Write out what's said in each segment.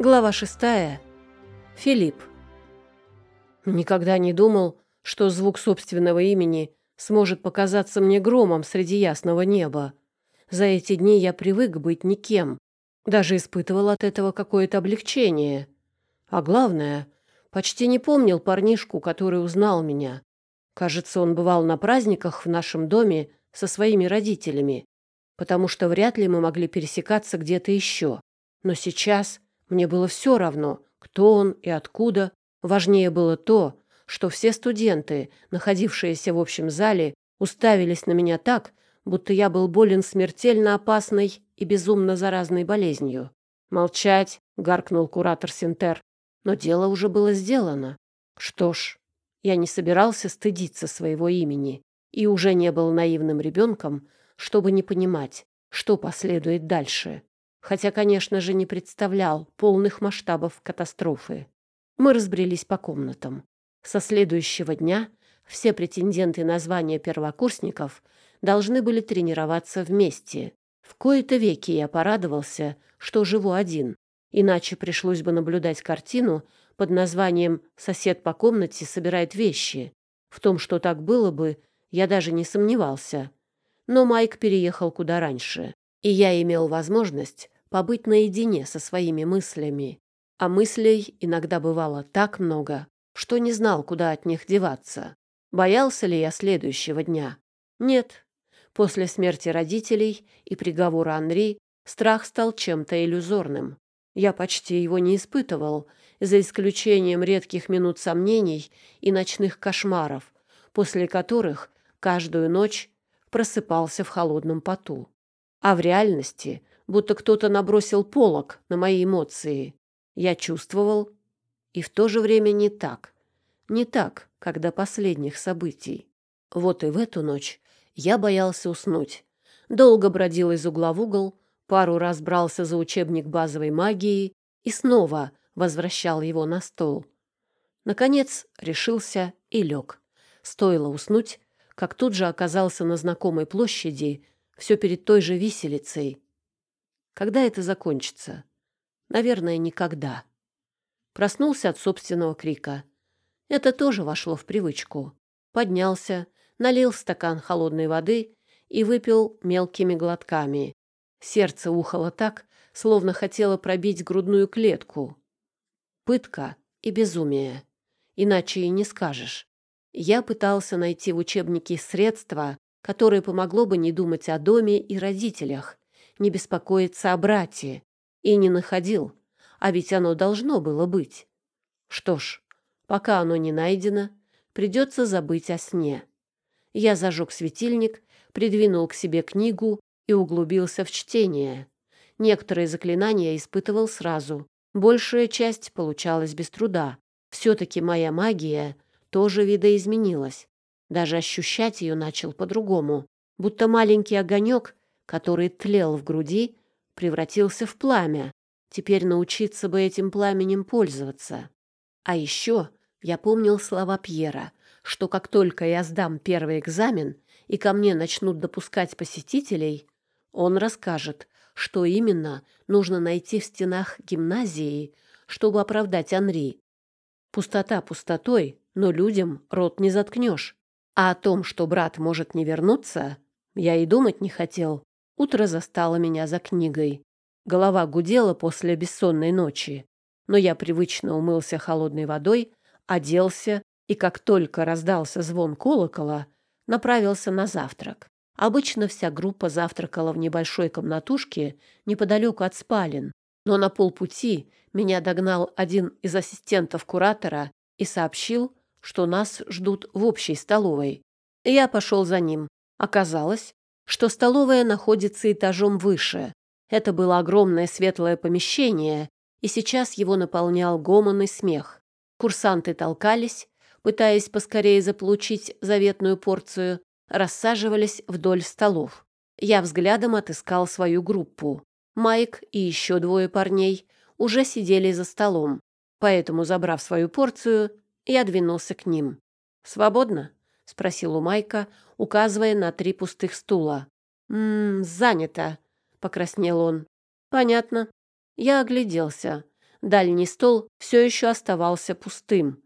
Глава шестая. Филипп. Никогда не думал, что звук собственного имени сможет показаться мне громом среди ясного неба. За эти дни я привык быть никем, даже испытывал от этого какое-то облегчение. А главное, почти не помнил парнишку, который узнал меня. Кажется, он бывал на праздниках в нашем доме со своими родителями, потому что вряд ли мы могли пересекаться где-то еще. Но сейчас мне было все равно, кто он и откуда. Важнее было то, что все студенты, находившиеся в общем зале, уставились на меня так, будто я был болен смертельно опасной и безумно заразной болезнью. «Молчать!» — гаркнул куратор Синтер. Но дело уже было сделано. Что ж, я не собирался стыдиться своего имени и уже не был наивным ребенком, чтобы не понимать, что последует дальше. Хотя, конечно же, не представлял полных масштабов катастрофы. Мы разбрелись по комнатам. Со следующего дня все претенденты на звание первокурсников должны были тренироваться вместе. В кои-то веки я порадовался, что живу один, иначе пришлось бы наблюдать картину под названием «Сосед по комнате собирает вещи». В том, что так было бы, я даже не сомневался. Но Майк переехал куда раньше, и я имел возможность побыть наедине со своими мыслями. А мыслей иногда бывало так много, что не знал, куда от них деваться. Боялся ли я следующего дня? Нет. После смерти родителей и приговора Анри страх стал чем-то иллюзорным. Я почти его не испытывал, за исключением редких минут сомнений и ночных кошмаров, после которых каждую ночь просыпался в холодном поту. А в реальности будто кто-то набросил полог на мои эмоции. Я чувствовал, и в то же время не так. Не так, как до последних событий. Вот и в эту ночь я боялся уснуть. Долго бродил из угла в угол, пару раз брался за учебник базовой магии и снова возвращал его на стол. Наконец решился и лег. Стоило уснуть, как тут же оказался на знакомой площади, все перед той же виселицей. Когда это закончится? Наверное, никогда. Проснулся от собственного крика. Это тоже вошло в привычку. Поднялся, налил стакан холодной воды и выпил мелкими глотками. Сердце ухало так, словно хотело пробить грудную клетку. Пытка и безумие. Иначе и не скажешь. Я пытался найти в учебнике средства, которое помогло бы не думать о доме и родителях, не беспокоиться о брате, и не находил, а ведь оно должно было быть. Что ж, пока оно не найдено, придется забыть о сне. Я зажег светильник, придвинул к себе книгу и углубился в чтение. Некоторые заклинания испытывал сразу. Большая часть получалась без труда. Все-таки моя магия тоже видоизменилась. Даже ощущать ее начал по-другому. Будто маленький огонек, который тлел в груди, превратился в пламя. Теперь научиться бы этим пламенем пользоваться. А еще я помнил слова Пьера, что как только я сдам первый экзамен и ко мне начнут допускать посетителей, он расскажет, что именно нужно найти в стенах гимназии, чтобы оправдать Анри. Пустота пустотой, но людям рот не заткнешь. А о том, что брат может не вернуться, я и думать не хотел. Утро застало меня за книгой. Голова гудела после бессонной ночи, но я привычно умылся холодной водой, оделся и, как только раздался звон колокола, направился на завтрак. Обычно вся группа завтракала в небольшой комнатушке неподалеку от спален, но на полпути меня догнал один из ассистентов куратора и сообщил, что нас ждут в общей столовой. Я пошел за ним. Оказалось, что столовая находится этажом выше. Это было огромное светлое помещение, и сейчас его наполнял гомон и смех. Курсанты толкались, пытаясь поскорее заполучить заветную порцию, рассаживались вдоль столов. Я взглядом отыскал свою группу. Майк и еще двое парней уже сидели за столом, поэтому, забрав свою порцию, я двинулся к ним. «Свободно?» — спросил у Майка, указывая на три пустых стула. «Ммм, занято», — покраснел он. «Понятно». Я огляделся. Дальний стол все еще оставался пустым,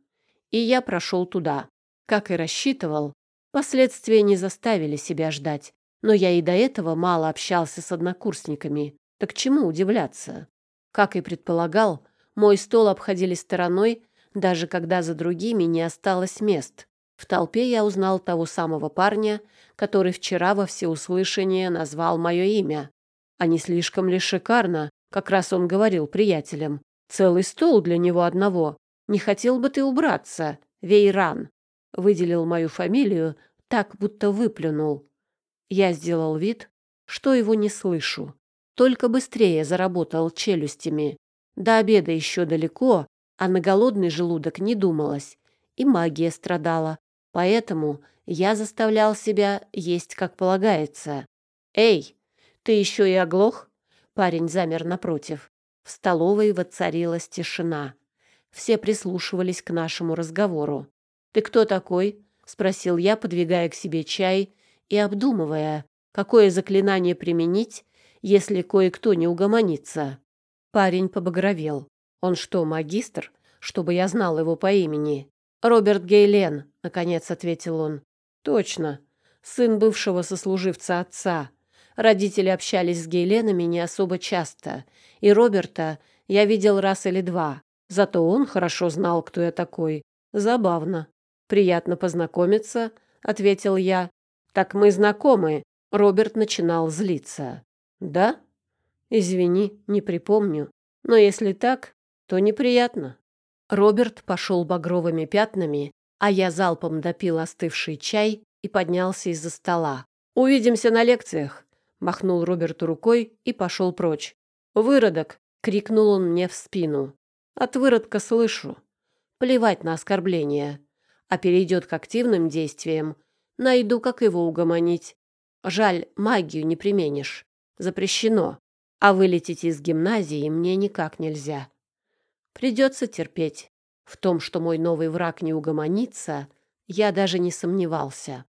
и я прошел туда. Как и рассчитывал, последствия не заставили себя ждать, но я и до этого мало общался с однокурсниками, так чему удивляться? Как и предполагал, мой стол обходили стороной, даже когда за другими не осталось мест. В толпе я узнал того самого парня, который вчера во всеуслышание назвал мое имя. А не слишком ли шикарно, как раз он говорил приятелям. Целый стол для него одного. Не хотел бы ты убраться, Вейран. Выделил мою фамилию, так будто выплюнул. Я сделал вид, что его не слышу. Только быстрее заработал челюстями. До обеда еще далеко, а на голодный желудок не думалось. И магия страдала. Поэтому я заставлял себя есть как полагается. «Эй, ты еще и оглох?» Парень замер напротив. В столовой воцарилась тишина. Все прислушивались к нашему разговору. «Ты кто такой?» — спросил я, подвигая к себе чай и обдумывая, какое заклинание применить, если кое-кто не угомонится. Парень побагровел. Он что, магистр? Чтобы я знал его по имени. «Роберт Гейлен», — наконец ответил он. «Точно. Сын бывшего сослуживца отца. Родители общались с Гейленами не особо часто, и Роберта я видел раз или два. Зато он хорошо знал, кто я такой. Забавно. Приятно познакомиться, ответил я. Так мы знакомы. Роберт начинал злиться. Да? Извини, не припомню. Но если так, то неприятно. Роберт пошел багровыми пятнами, а я залпом допил остывший чай и поднялся из-за стола. «Увидимся на лекциях махнул Роберту рукой и пошел прочь. «Выродок!» — крикнул он мне в спину. «От выродка слышу. Плевать на оскорбление. А перейдет к активным действиям. Найду, как его угомонить. Жаль, магию не применишь. Запрещено. А вылететь из гимназии мне никак нельзя. Придется терпеть. В том, что мой новый враг не угомонится, я даже не сомневался.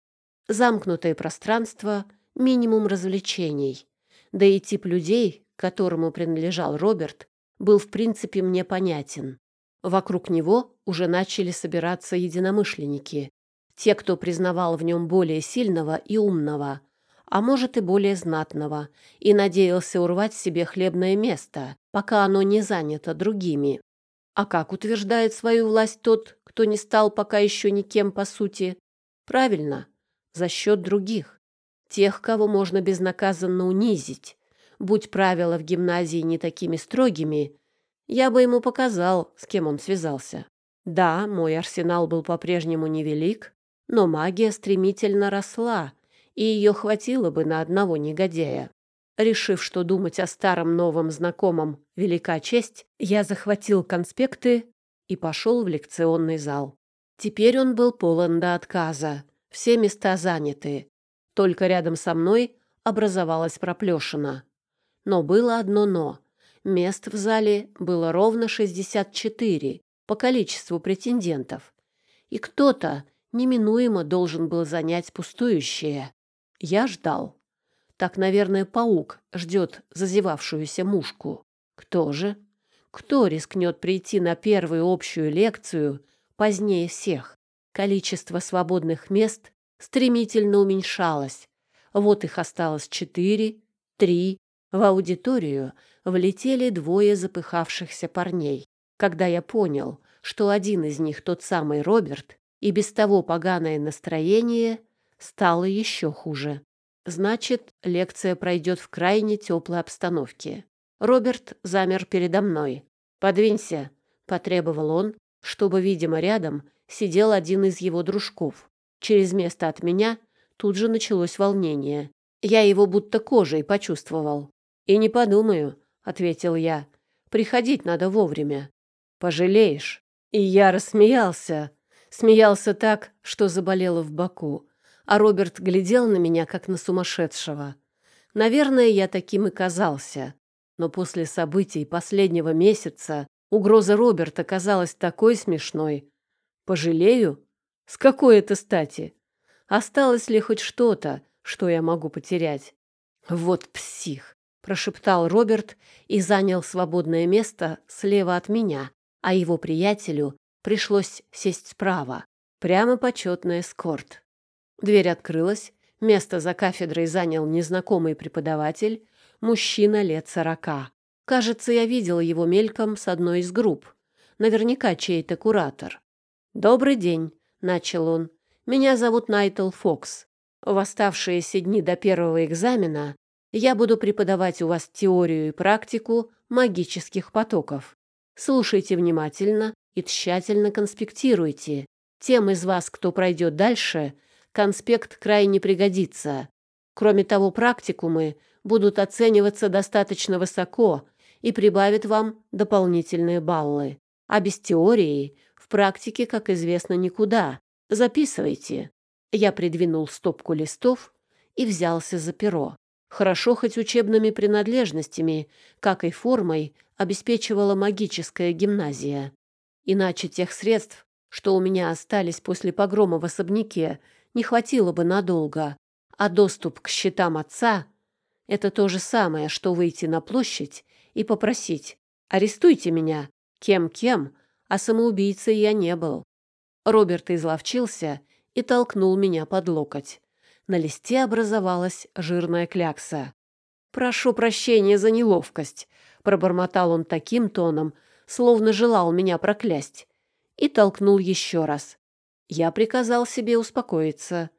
Замкнутое пространство — минимум развлечений. Да и тип людей, которому принадлежал Роберт, был в принципе мне понятен. Вокруг него уже начали собираться единомышленники. Те, кто признавал в нем более сильного и умного, а может и более знатного, и надеялся урвать себе хлебное место, пока оно не занято другими. А как утверждает свою власть тот, кто не стал пока еще никем по сути? Правильно, за счет других тех, кого можно безнаказанно унизить. Будь правила в гимназии не такими строгими, я бы ему показал, с кем он связался. Да, мой арсенал был по-прежнему невелик, но магия стремительно росла, и ее хватило бы на одного негодяя. Решив, что думать о старом новом знакомом велика честь, я захватил конспекты и пошел в лекционный зал. Теперь он был полон до отказа. Все места заняты. Только рядом со мной образовалась проплешина. Но было одно «но». Мест в зале было ровно 64 по количеству претендентов. И кто-то неминуемо должен был занять пустующее. Я ждал. Так, наверное, паук ждет зазевавшуюся мушку. Кто же? Кто рискнет прийти на первую общую лекцию позднее всех? Количество свободных мест стремительно уменьшалась. Вот их осталось четыре, три. В аудиторию влетели двое запыхавшихся парней. Когда я понял, что один из них тот самый Роберт, и без того поганое настроение стало еще хуже. Значит, лекция пройдет в крайне теплой обстановке. Роберт замер передо мной. «Подвинься», — потребовал он, чтобы, видимо, рядом сидел один из его дружков. Через место от меня тут же началось волнение. Я его будто кожей почувствовал. «И не подумаю», — ответил я. «Приходить надо вовремя. Пожалеешь». И я рассмеялся. Смеялся так, что заболело в боку. А Роберт глядел на меня, как на сумасшедшего. Наверное, я таким и казался. Но после событий последнего месяца угроза Роберта казалась такой смешной. «Пожалею?» С какой это стати? Осталось ли хоть что-то, что я могу потерять? Вот псих. прошептал Роберт и занял свободное место слева от меня, а его приятелю пришлось сесть справа. Прямо почетный эскорт. Дверь открылась, место за кафедрой занял незнакомый преподаватель, мужчина лет сорока. Кажется, я видела его мельком с одной из групп. Наверняка чей-то куратор. «Добрый день», — начал он. «Меня зовут Найтл Фокс. В оставшиеся дни до первого экзамена я буду преподавать у вас теорию и практику магических потоков. Слушайте внимательно и тщательно конспектируйте. Тем из вас, кто пройдет дальше, конспект крайне пригодится. Кроме того, практикумы будут оцениваться достаточно высоко и прибавят вам дополнительные баллы. А без теории в практике, как известно, никуда. Записывайте. Я придвинул стопку листов и взялся за перо. Хорошо хоть учебными принадлежностями, как и формой, обеспечивала магическая гимназия. Иначе тех средств, что у меня остались после погрома в особняке, не хватило бы надолго, а доступ к счетам отца — это то же самое, что выйти на площадь и попросить «Арестуйте меня!» Кем-кем, а самоубийцей я не был. Роберт изловчился и толкнул меня под локоть. На листе образовалась жирная клякса. «Прошу прощения за неловкость», — пробормотал он таким тоном, словно желал меня проклясть, и толкнул еще раз. Я приказал себе успокоиться.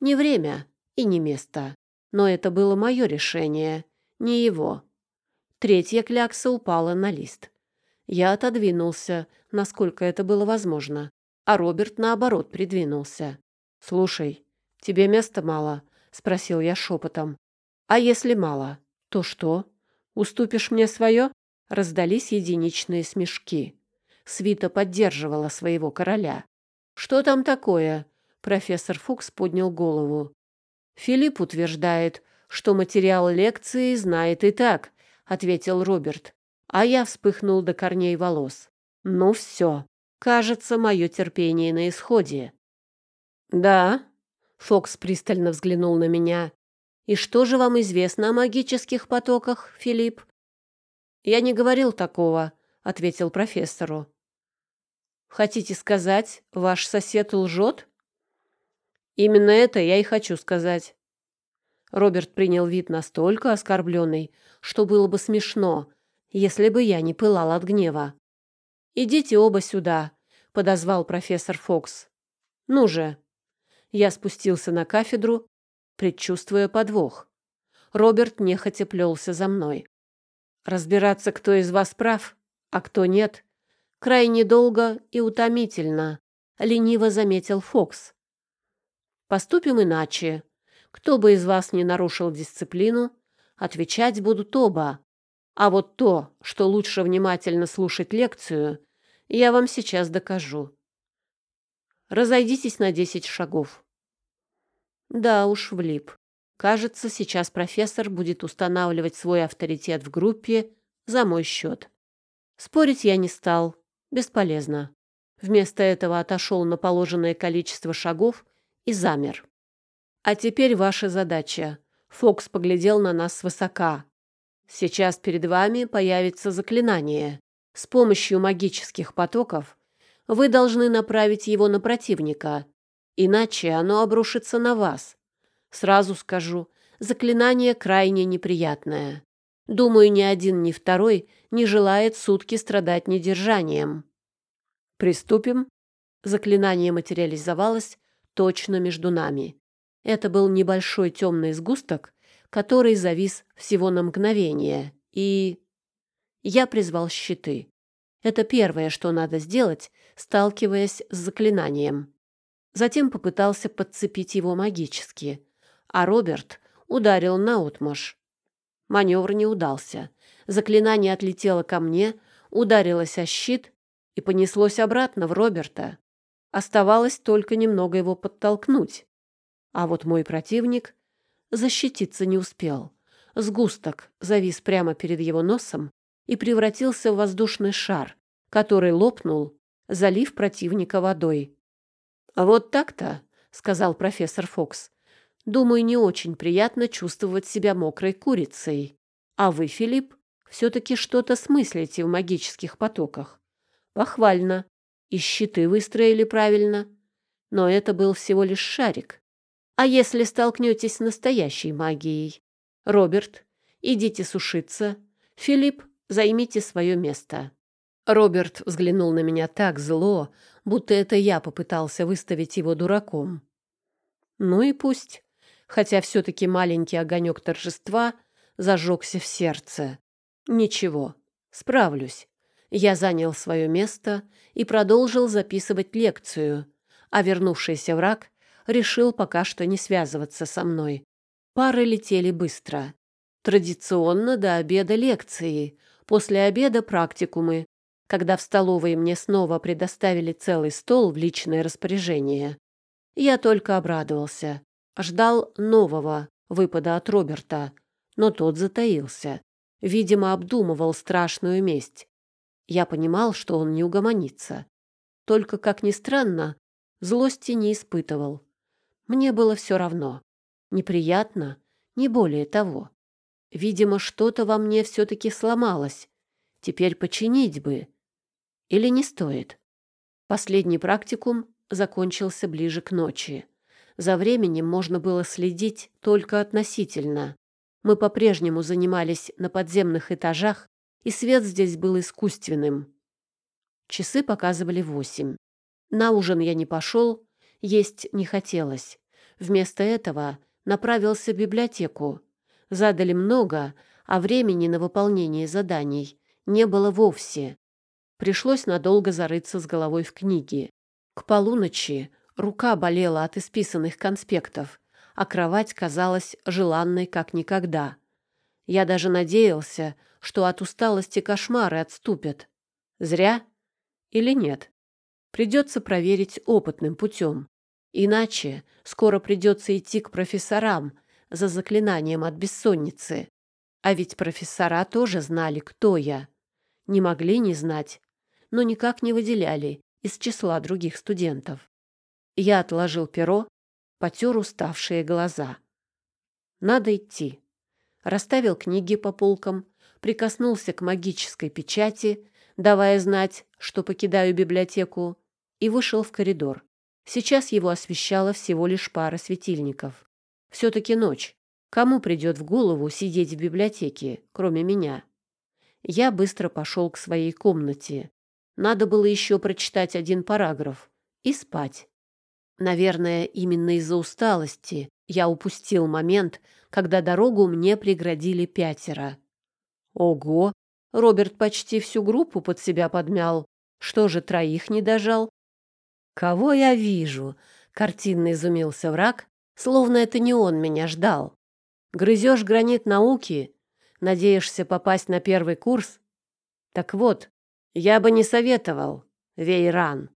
Не время и не место. Но это было мое решение, не его. Третья клякса упала на лист. Я отодвинулся, насколько это было возможно, а Роберт, наоборот, придвинулся. «Слушай, тебе места мало?» — спросил я шепотом. «А если мало, то что? Уступишь мне свое?» Раздались единичные смешки. Свита поддерживала своего короля. «Что там такое?» Профессор Фукс поднял голову. «Филипп утверждает, что материал лекции знает и так», — ответил Роберт. А я вспыхнул до корней волос. «Ну все, кажется, мое терпение на исходе». «Да?» — Фокс пристально взглянул на меня. «И что же вам известно о магических потоках, Филипп?» «Я не говорил такого», — ответил профессору. Хотите сказать, ваш сосед лжет? Именно это я и хочу сказать. Роберт принял вид настолько оскорбленный, что было бы смешно, если бы я не пылал от гнева. «Идите оба сюда», — подозвал профессор Фокс. «Ну же». Я спустился на кафедру, предчувствуя подвох. Роберт нехотя плелся за мной. «Разбираться, кто из вас прав, а кто нет, крайне долго и утомительно, лениво заметил Фокс. Поступим иначе. Кто бы из вас не нарушил дисциплину, отвечать будут оба. А вот то, что лучше внимательно слушать лекцию, я вам сейчас докажу. Разойдитесь на десять шагов. Да уж, влип. Кажется, сейчас профессор будет устанавливать свой авторитет в группе за мой счет. Спорить я не стал. Бесполезно. Вместо этого отошел на положенное количество шагов и замер. А теперь ваша задача. Фокс поглядел на нас свысока. Сейчас перед вами появится заклинание. С помощью магических потоков вы должны направить его на противника, иначе оно обрушится на вас. Сразу скажу, заклинание крайне неприятное. Думаю, ни один, ни второй не желает сутки страдать недержанием. Приступим. Заклинание материализовалось точно между нами. Это был небольшой темный сгусток, который завис всего на мгновение, и... Я призвал щиты. Это первое, что надо сделать, сталкиваясь с заклинанием. Затем попытался подцепить его магически, а Роберт ударил наотмашь. Маневр не удался. Заклинание отлетело ко мне, ударилось о щит и понеслось обратно в Роберта. Оставалось только немного его подтолкнуть. А вот мой противник защититься не успел. Сгусток завис прямо перед его носом и превратился в воздушный шар, который лопнул, залив противника водой. «Вот так-то», — сказал профессор Фокс. Думаю, не очень приятно чувствовать себя мокрой курицей. А вы, Филипп, все-таки что-то смыслите в магических потоках. Похвально. И щиты выстроили правильно. Но это был всего лишь шарик. А если столкнетесь с настоящей магией? Роберт, идите сушиться. Филипп, займите свое место. Роберт взглянул на меня так зло, будто это я попытался выставить его дураком. Ну и пусть, хотя все-таки маленький огонек торжества зажегся в сердце. Ничего, справлюсь. Я занял свое место и продолжил записывать лекцию, а вернувшийся враг решил пока что не связываться со мной. Пары летели быстро. Традиционно до обеда лекции, после обеда практикумы, когда в столовой мне снова предоставили целый стол в личное распоряжение. Я только обрадовался. Ждал нового выпада от Роберта, но тот затаился. Видимо, обдумывал страшную месть. Я понимал, что он не угомонится. Только, как ни странно, злости не испытывал. Мне было все равно. Неприятно, не более того. Видимо, что-то во мне все-таки сломалось. Теперь починить бы. Или не стоит? Последний практикум закончился ближе к ночи. За временем можно было следить только относительно. Мы по-прежнему занимались на подземных этажах, и свет здесь был искусственным. Часы показывали восемь. На ужин я не пошел, есть не хотелось. Вместо этого направился в библиотеку. Задали много, а времени на выполнение заданий не было вовсе. Пришлось надолго зарыться с головой в книги. К полуночи рука болела от исписанных конспектов, а кровать казалась желанной как никогда. Я даже надеялся, что от усталости кошмары отступят. Зря или нет? Придется проверить опытным путем. Иначе скоро придется идти к профессорам за заклинанием от бессонницы. А ведь профессора тоже знали, кто я. Не могли не знать, но никак не выделяли из числа других студентов. Я отложил перо, потер уставшие глаза. Надо идти. Расставил книги по полкам, прикоснулся к магической печати, давая знать, что покидаю библиотеку, и вышел в коридор. Сейчас его освещала всего лишь пара светильников. Все-таки ночь. Кому придет в голову сидеть в библиотеке, кроме меня? Я быстро пошел к своей комнате, надо было еще прочитать один параграф и спать. Наверное, именно из-за усталости я упустил момент, когда дорогу мне преградили пятеро. Ого! Роберт почти всю группу под себя подмял. Что же, троих не дожал? Кого я вижу? Картинно изумился враг, словно это не он меня ждал. Грызешь гранит науки? Надеешься попасть на первый курс? Так вот, я бы не советовал, Вейран.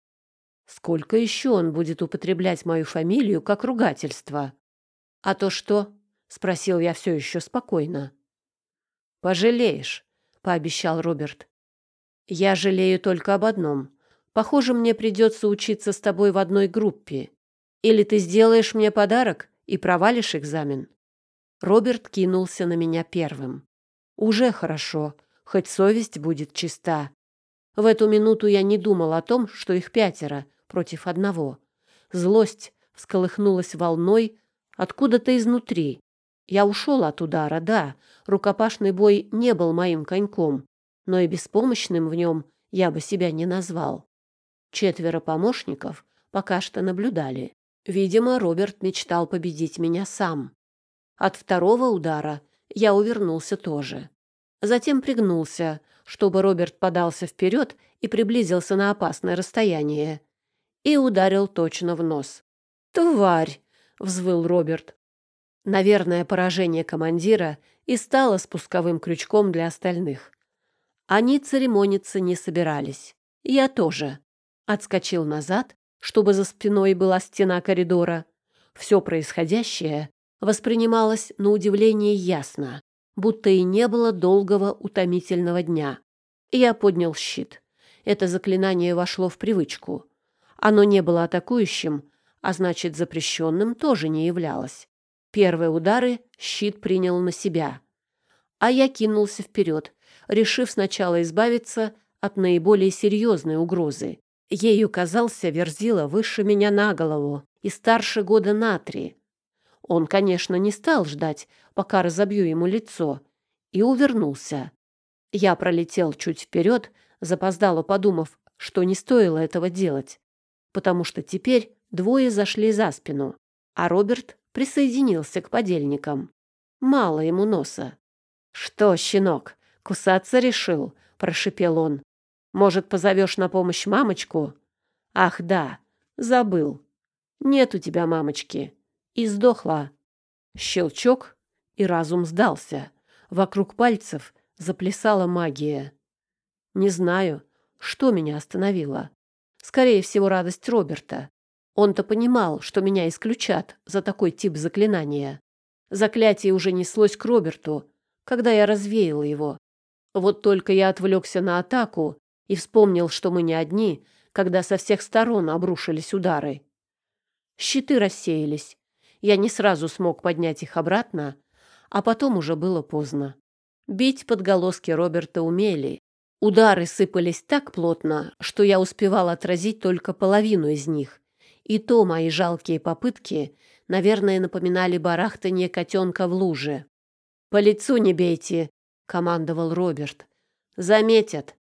Сколько еще он будет употреблять мою фамилию как ругательство? А то что? Спросил я все еще спокойно. Пожалеешь, пообещал Роберт. Я жалею только об одном. Похоже, мне придется учиться с тобой в одной группе. Или ты сделаешь мне подарок и провалишь экзамен. Роберт кинулся на меня первым. Уже хорошо, хоть совесть будет чиста. В эту минуту я не думал о том, что их пятеро против одного. Злость всколыхнулась волной откуда-то изнутри. Я ушел от удара, да, рукопашный бой не был моим коньком, но и беспомощным в нем я бы себя не назвал. Четверо помощников пока что наблюдали. Видимо, Роберт мечтал победить меня сам. От второго удара я увернулся тоже. Затем пригнулся, чтобы Роберт подался вперед и приблизился на опасное расстояние, и ударил точно в нос. «Тварь!» — взвыл Роберт. Наверное, поражение командира и стало спусковым крючком для остальных. Они церемониться не собирались. Я тоже. Отскочил назад, чтобы за спиной была стена коридора. Все происходящее воспринималось на удивление ясно будто и не было долгого утомительного дня. Я поднял щит. Это заклинание вошло в привычку. Оно не было атакующим, а значит, запрещенным тоже не являлось. Первые удары щит принял на себя. А я кинулся вперед, решив сначала избавиться от наиболее серьезной угрозы. Ею казался Верзила выше меня на голову и старше года на три. Он, конечно, не стал ждать, пока разобью ему лицо, и увернулся. Я пролетел чуть вперед, запоздало подумав, что не стоило этого делать, потому что теперь двое зашли за спину, а Роберт присоединился к подельникам. Мало ему носа. «Что, щенок, кусаться решил?» — прошипел он. «Может, позовешь на помощь мамочку?» «Ах, да, забыл. Нет у тебя мамочки. И сдохла». Щелчок, и разум сдался. Вокруг пальцев заплясала магия. Не знаю, что меня остановило. Скорее всего, радость Роберта. Он-то понимал, что меня исключат за такой тип заклинания. Заклятие уже неслось к Роберту, когда я развеял его. Вот только я отвлекся на атаку и вспомнил, что мы не одни, когда со всех сторон обрушились удары. Щиты рассеялись. Я не сразу смог поднять их обратно, а потом уже было поздно. Бить подголоски Роберта умели. Удары сыпались так плотно, что я успевал отразить только половину из них. И то мои жалкие попытки, наверное, напоминали барахтание котенка в луже. «По лицу не бейте!» — командовал Роберт. «Заметят!»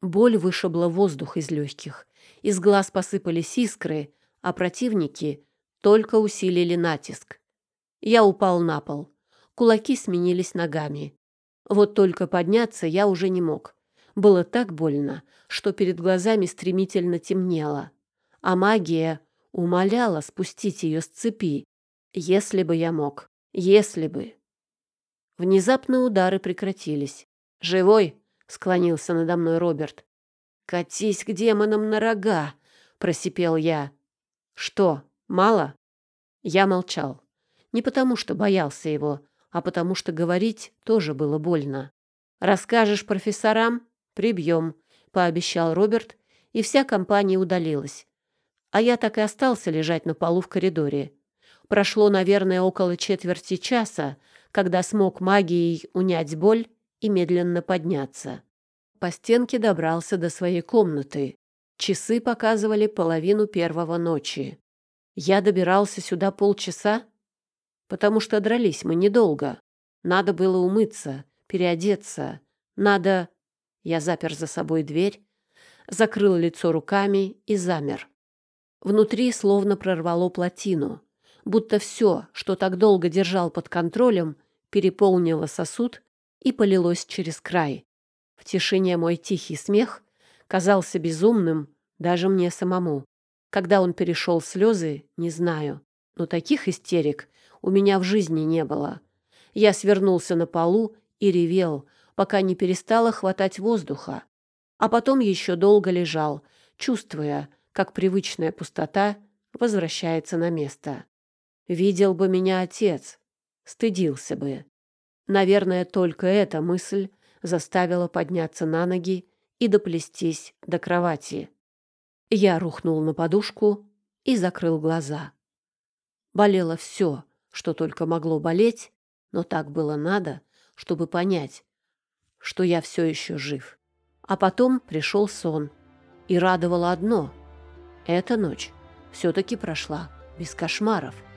Боль вышибла воздух из легких. Из глаз посыпались искры, а противники только усилили натиск. Я упал на пол. Кулаки сменились ногами. Вот только подняться я уже не мог. Было так больно, что перед глазами стремительно темнело. А магия умоляла спустить ее с цепи. Если бы я мог. Если бы. Внезапно удары прекратились. «Живой?» — склонился надо мной Роберт. «Катись к демонам на рога!» — просипел я. «Что, мало?» Я молчал. Не потому, что боялся его, а потому что говорить тоже было больно. «Расскажешь профессорам? Прибьем», — пообещал Роберт, и вся компания удалилась. А я так и остался лежать на полу в коридоре. Прошло, наверное, около четверти часа, когда смог магией унять боль и медленно подняться. По стенке добрался до своей комнаты. Часы показывали половину первого ночи. Я добирался сюда полчаса, потому что дрались мы недолго. Надо было умыться, переодеться. Надо... Я запер за собой дверь, закрыл лицо руками и замер. Внутри словно прорвало плотину, будто все, что так долго держал под контролем, переполнило сосуд и полилось через край. В тишине мой тихий смех казался безумным даже мне самому. Когда он перешел слезы, не знаю, но таких истерик у меня в жизни не было. Я свернулся на полу и ревел, пока не перестало хватать воздуха. А потом еще долго лежал, чувствуя, как привычная пустота возвращается на место. Видел бы меня отец, стыдился бы. Наверное, только эта мысль заставила подняться на ноги и доплестись до кровати. Я рухнул на подушку и закрыл глаза. Болело все, что только могло болеть, но так было надо, чтобы понять, что я все еще жив. А потом пришел сон, и радовало одно — эта ночь все-таки прошла без кошмаров —